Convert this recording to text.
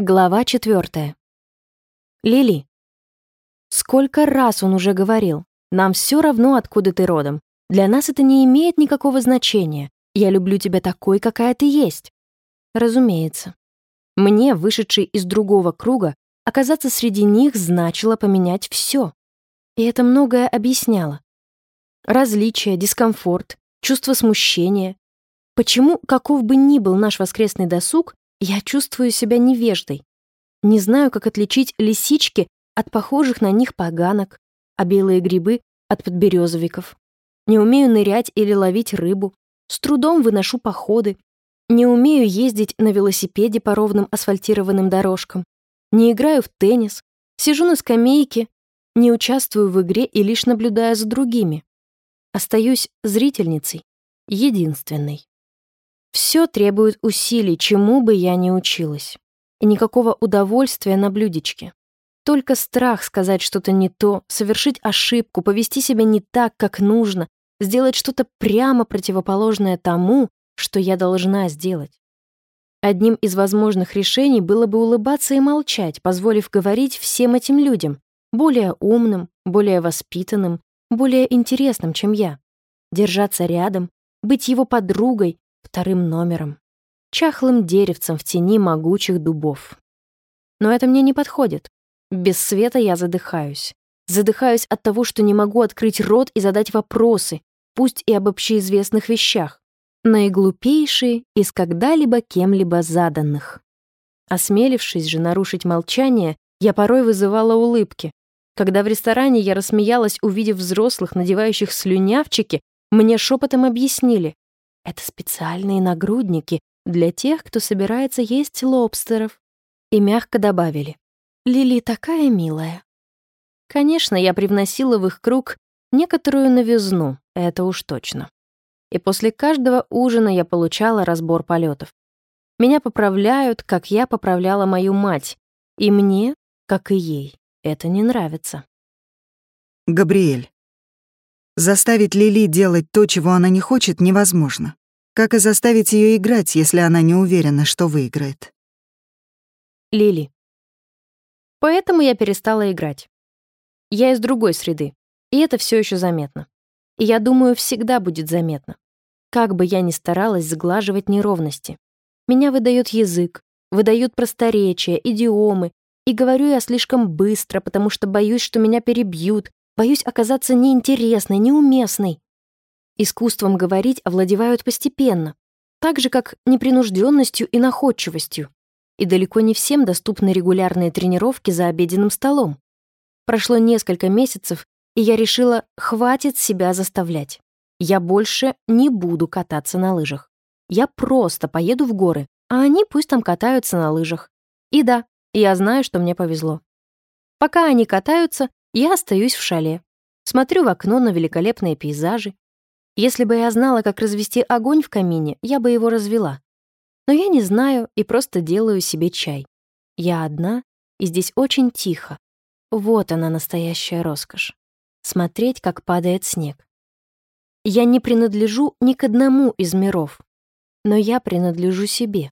Глава четвертая. Лили. Сколько раз он уже говорил, нам все равно, откуда ты родом. Для нас это не имеет никакого значения. Я люблю тебя такой, какая ты есть. Разумеется. Мне, вышедшей из другого круга, оказаться среди них значило поменять все. И это многое объясняло. Различия, дискомфорт, чувство смущения. Почему, каков бы ни был наш воскресный досуг, я чувствую себя невеждой. Не знаю, как отличить лисички от похожих на них поганок, а белые грибы от подберезовиков. Не умею нырять или ловить рыбу. С трудом выношу походы. Не умею ездить на велосипеде по ровным асфальтированным дорожкам. Не играю в теннис. Сижу на скамейке. Не участвую в игре и лишь наблюдаю за другими. Остаюсь зрительницей. Единственной. Все требует усилий, чему бы я ни училась. И никакого удовольствия на блюдечке. Только страх сказать что-то не то, совершить ошибку, повести себя не так, как нужно, сделать что-то прямо противоположное тому, что я должна сделать. Одним из возможных решений было бы улыбаться и молчать, позволив говорить всем этим людям, более умным, более воспитанным, более интересным, чем я. Держаться рядом, быть его подругой, вторым номером, чахлым деревцем в тени могучих дубов. Но это мне не подходит. Без света я задыхаюсь. Задыхаюсь от того, что не могу открыть рот и задать вопросы, пусть и об общеизвестных вещах, наиглупейшие из когда-либо кем-либо заданных. Осмелившись же нарушить молчание, я порой вызывала улыбки. Когда в ресторане я рассмеялась, увидев взрослых, надевающих слюнявчики, мне шепотом объяснили, это специальные нагрудники для тех, кто собирается есть лобстеров. И мягко добавили. Лили такая милая. Конечно, я привносила в их круг некоторую новизну, это уж точно. И после каждого ужина я получала разбор полетов. Меня поправляют, как я поправляла мою мать. И мне, как и ей, это не нравится. Габриэль. Заставить Лили делать то, чего она не хочет, невозможно. Как и заставить ее играть, если она не уверена, что выиграет. Лили. Поэтому я перестала играть. Я из другой среды, и это все еще заметно. И я думаю, всегда будет заметно. Как бы я ни старалась сглаживать неровности. Меня выдает язык, выдают просторечия, идиомы, и говорю я слишком быстро, потому что боюсь, что меня перебьют, Боюсь оказаться неинтересной, неуместной. Искусством говорить овладевают постепенно, так же, как непринужденностью и находчивостью. И далеко не всем доступны регулярные тренировки за обеденным столом. Прошло несколько месяцев, и я решила, хватит себя заставлять. Я больше не буду кататься на лыжах. Я просто поеду в горы, а они пусть там катаются на лыжах. И да, я знаю, что мне повезло. Пока они катаются, я остаюсь в шале, смотрю в окно на великолепные пейзажи. Если бы я знала, как развести огонь в камине, я бы его развела. Но я не знаю и просто делаю себе чай. Я одна, и здесь очень тихо. Вот она, настоящая роскошь. Смотреть, как падает снег. Я не принадлежу ни к одному из миров, но я принадлежу себе.